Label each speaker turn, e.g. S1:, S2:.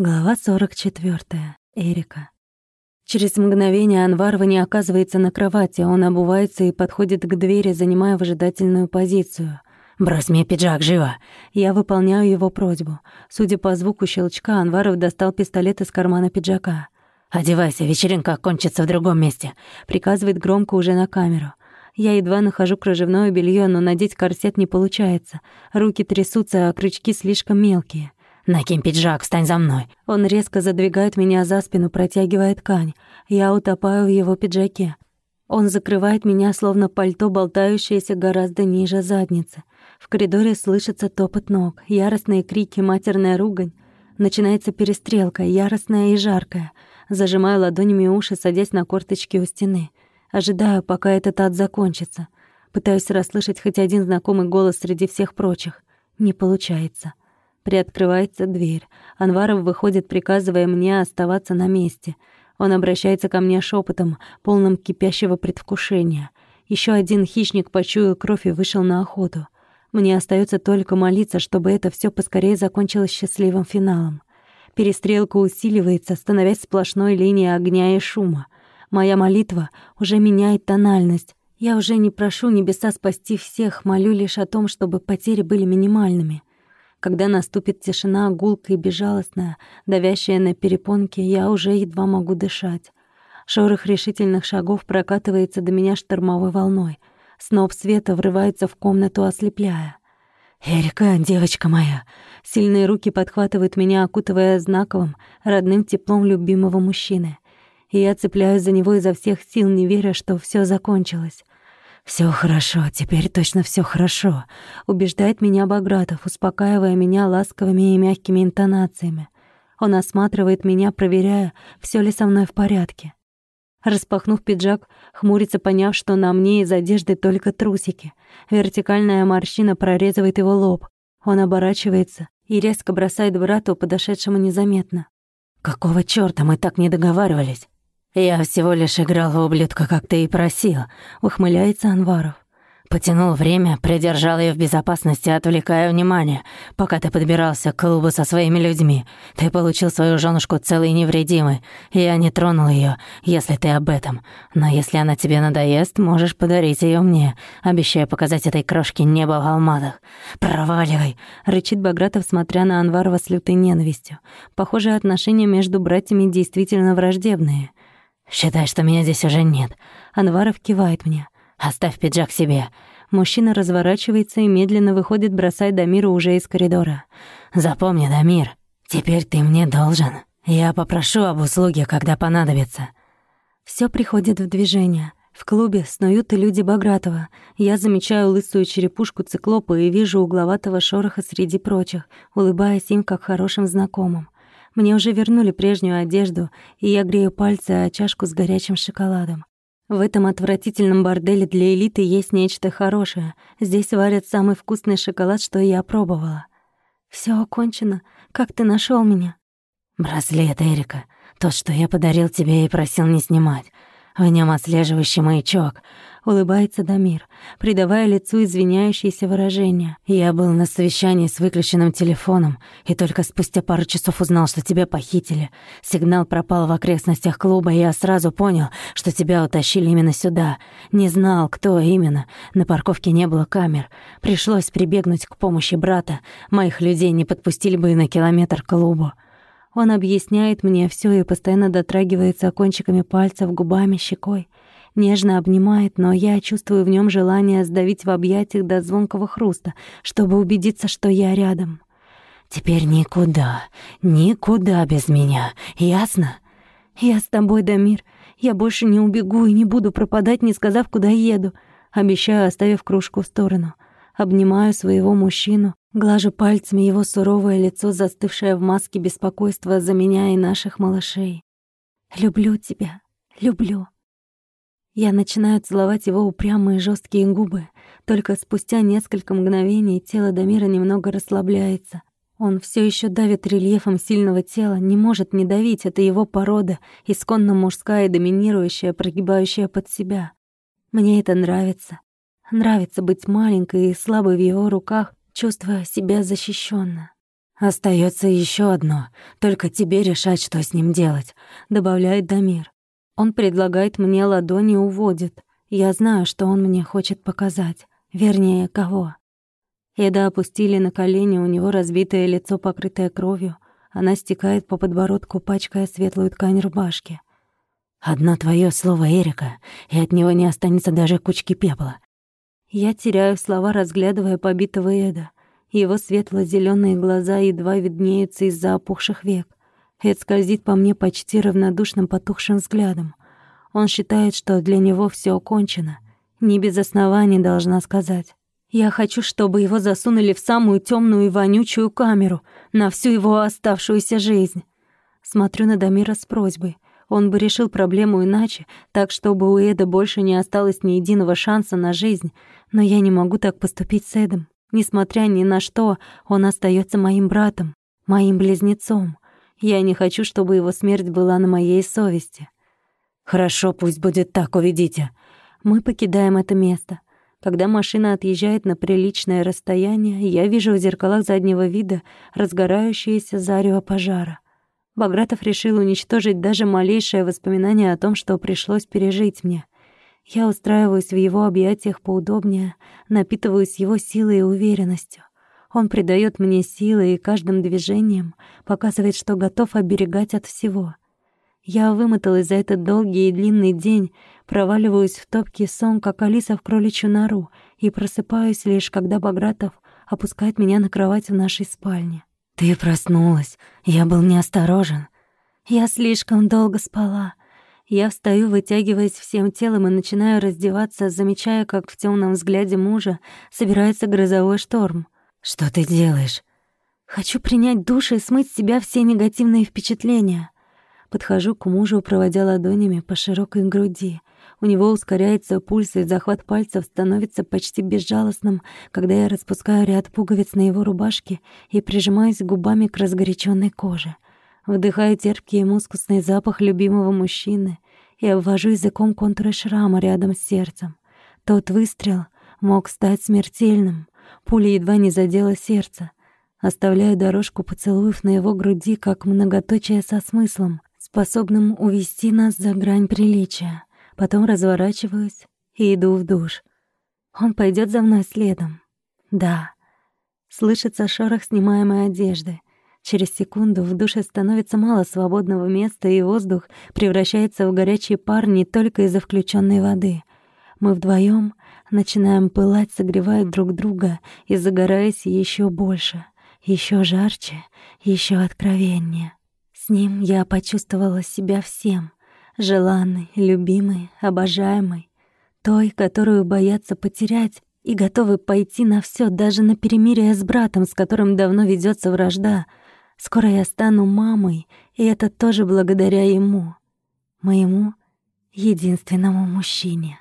S1: Глава 44. Эрика. Через мгновение Анварова не оказывается на кровати, он обувается и подходит к двери, занимая выжидательную позицию. «Брось мне пиджак, живо!» Я выполняю его просьбу. Судя по звуку щелчка, Анваров достал пистолет из кармана пиджака. «Одевайся, вечеринка кончится в другом месте», — приказывает громко уже на камеру. Я едва нахожу кружевное белье, но надеть корсет не получается. Руки трясутся, а крючки слишком мелкие. «Накинь пиджак, встань за мной!» Он резко задвигает меня за спину, протягивая ткань. Я утопаю в его пиджаке. Он закрывает меня, словно пальто, болтающееся гораздо ниже задницы. В коридоре слышится топот ног, яростные крики, матерная ругань. Начинается перестрелка, яростная и жаркая. Зажимаю ладонями уши, садясь на корточки у стены. Ожидаю, пока этот ад закончится. Пытаюсь расслышать хоть один знакомый голос среди всех прочих. Не получается. Приоткрывается дверь. Анваров выходит, приказывая мне оставаться на месте. Он обращается ко мне шепотом, полным кипящего предвкушения. Еще один хищник почуял кровь и вышел на охоту. Мне остается только молиться, чтобы это все поскорее закончилось счастливым финалом. Перестрелка усиливается, становясь сплошной линией огня и шума. Моя молитва уже меняет тональность. Я уже не прошу небеса спасти всех, молю лишь о том, чтобы потери были минимальными. Когда наступит тишина, гулкая и безжалостная, давящая на перепонки, я уже едва могу дышать. Шорох решительных шагов прокатывается до меня штормовой волной. Сноп света врывается в комнату, ослепляя. «Эрика, девочка моя!» Сильные руки подхватывают меня, окутывая знаковым, родным теплом любимого мужчины. И я цепляюсь за него изо всех сил, не веря, что все закончилось. Все хорошо, теперь точно все хорошо», — убеждает меня Багратов, успокаивая меня ласковыми и мягкими интонациями. Он осматривает меня, проверяя, все ли со мной в порядке. Распахнув пиджак, хмурится, поняв, что на мне из одежды только трусики. Вертикальная морщина прорезывает его лоб. Он оборачивается и резко бросает брату, подошедшему незаметно. «Какого чёрта мы так не договаривались?» «Я всего лишь играл в ублюдка, как ты и просил», — ухмыляется Анваров. Потянул время, придержал ее в безопасности, отвлекая внимание, пока ты подбирался к клубу со своими людьми. Ты получил свою женушку целой и невредимой. Я не тронул ее, если ты об этом. Но если она тебе надоест, можешь подарить ее мне, обещая показать этой крошке небо в алмазах. «Проваливай!» — рычит Багратов, смотря на Анварова с лютой ненавистью. Похоже, отношения между братьями действительно враждебные. «Считай, что меня здесь уже нет». Анваров кивает мне. «Оставь пиджак себе». Мужчина разворачивается и медленно выходит, бросая Дамира уже из коридора. «Запомни, Дамир, теперь ты мне должен. Я попрошу об услуге, когда понадобится». Все приходит в движение. В клубе снуют и люди Багратова. Я замечаю лысую черепушку циклопа и вижу угловатого шороха среди прочих, улыбаясь им как хорошим знакомым. Мне уже вернули прежнюю одежду, и я грею пальцы о чашку с горячим шоколадом. В этом отвратительном борделе для элиты есть нечто хорошее. Здесь варят самый вкусный шоколад, что я пробовала. Все окончено. Как ты нашел меня? Браслет, Эрика. Тот, что я подарил тебе и просил не снимать. В нем отслеживающий маячок. Улыбается Дамир, придавая лицу извиняющееся выражение. Я был на совещании с выключенным телефоном и только спустя пару часов узнал, что тебя похитили. Сигнал пропал в окрестностях клуба, и я сразу понял, что тебя утащили именно сюда. Не знал, кто именно. На парковке не было камер. Пришлось прибегнуть к помощи брата. Моих людей не подпустили бы и на километр к клубу. Он объясняет мне все и постоянно дотрагивается кончиками пальцев, губами, щекой. Нежно обнимает, но я чувствую в нем желание сдавить в объятиях до звонкого хруста, чтобы убедиться, что я рядом. «Теперь никуда, никуда без меня, ясно?» «Я с тобой, Дамир. Я больше не убегу и не буду пропадать, не сказав, куда еду», обещаю, оставив кружку в сторону. Обнимаю своего мужчину, глажу пальцами его суровое лицо, застывшее в маске беспокойства за меня и наших малышей. «Люблю тебя, люблю». Я начинаю целовать его упрямые жесткие губы. Только спустя несколько мгновений тело Дамира немного расслабляется. Он все еще давит рельефом сильного тела, не может не давить, это его порода, исконно мужская и доминирующая, прогибающая под себя. Мне это нравится. Нравится быть маленькой и слабой в его руках, чувствуя себя защищенно. Остается еще одно, только тебе решать, что с ним делать, добавляет Дамир. Он предлагает мне ладони и уводит. Я знаю, что он мне хочет показать. Вернее, кого. Эда опустили на колени, у него разбитое лицо, покрытое кровью. Она стекает по подбородку, пачкая светлую ткань рубашки. «Одно твое слово, Эрика, и от него не останется даже кучки пепла». Я теряю слова, разглядывая побитого Эда. Его светло зеленые глаза едва виднеются из-за опухших век. Эд скользит по мне почти равнодушным потухшим взглядом. Он считает, что для него все кончено. Не без оснований, должна сказать. Я хочу, чтобы его засунули в самую темную и вонючую камеру на всю его оставшуюся жизнь. Смотрю на Дамира с просьбой. Он бы решил проблему иначе, так чтобы у Эда больше не осталось ни единого шанса на жизнь, но я не могу так поступить с Эдом. Несмотря ни на что, он остается моим братом, моим близнецом. Я не хочу, чтобы его смерть была на моей совести. Хорошо, пусть будет так, уведите. Мы покидаем это место. Когда машина отъезжает на приличное расстояние, я вижу в зеркалах заднего вида разгорающееся зарево пожара. Багратов решил уничтожить даже малейшее воспоминание о том, что пришлось пережить мне — я устраиваюсь в его объятиях поудобнее, напитываюсь его силой и уверенностью. Он придает мне силы и каждым движением показывает, что готов оберегать от всего. Я вымоталась за этот долгий и длинный день, проваливаюсь в топкий сон, как Алиса в кроличью нору, и просыпаюсь лишь, когда Багратов опускает меня на кровать в нашей спальне. «Ты проснулась. Я был неосторожен. Я слишком долго спала. Я встаю, вытягиваясь всем телом и начинаю раздеваться, замечая, как в темном взгляде мужа собирается грозовой шторм. «Что ты делаешь?» «Хочу принять душ и смыть с себя все негативные впечатления». Подхожу к мужу, проводя ладонями по широкой груди. У него ускоряется пульс, и захват пальцев становится почти безжалостным, когда я распускаю ряд пуговиц на его рубашке и прижимаюсь губами к разгоряченной коже — Вдыхаю терпкий и мускусный запах любимого мужчины и обвожу языком контуры шрама рядом с сердцем. Тот выстрел мог стать смертельным. Пуля едва не задела сердце. Оставляю дорожку поцелуев на его груди, как многоточие со смыслом, способным увести нас за грань приличия. Потом разворачиваюсь и иду в душ. Он пойдет за мной следом. Да. Слышится шорох снимаемой одежды. Через секунду в душе становится мало свободного места, и воздух превращается в горячий пар не только из-за включенной воды. Мы вдвоем начинаем пылать, согревая друг друга и загораясь еще больше, еще жарче, еще откровеннее. С ним я почувствовала себя всем — желанной, любимой, обожаемой, той, которую боятся потерять и готовы пойти на все, даже на перемирие с братом, с которым давно ведется вражда — Скоро я стану мамой, и это тоже благодаря ему, моему единственному мужчине.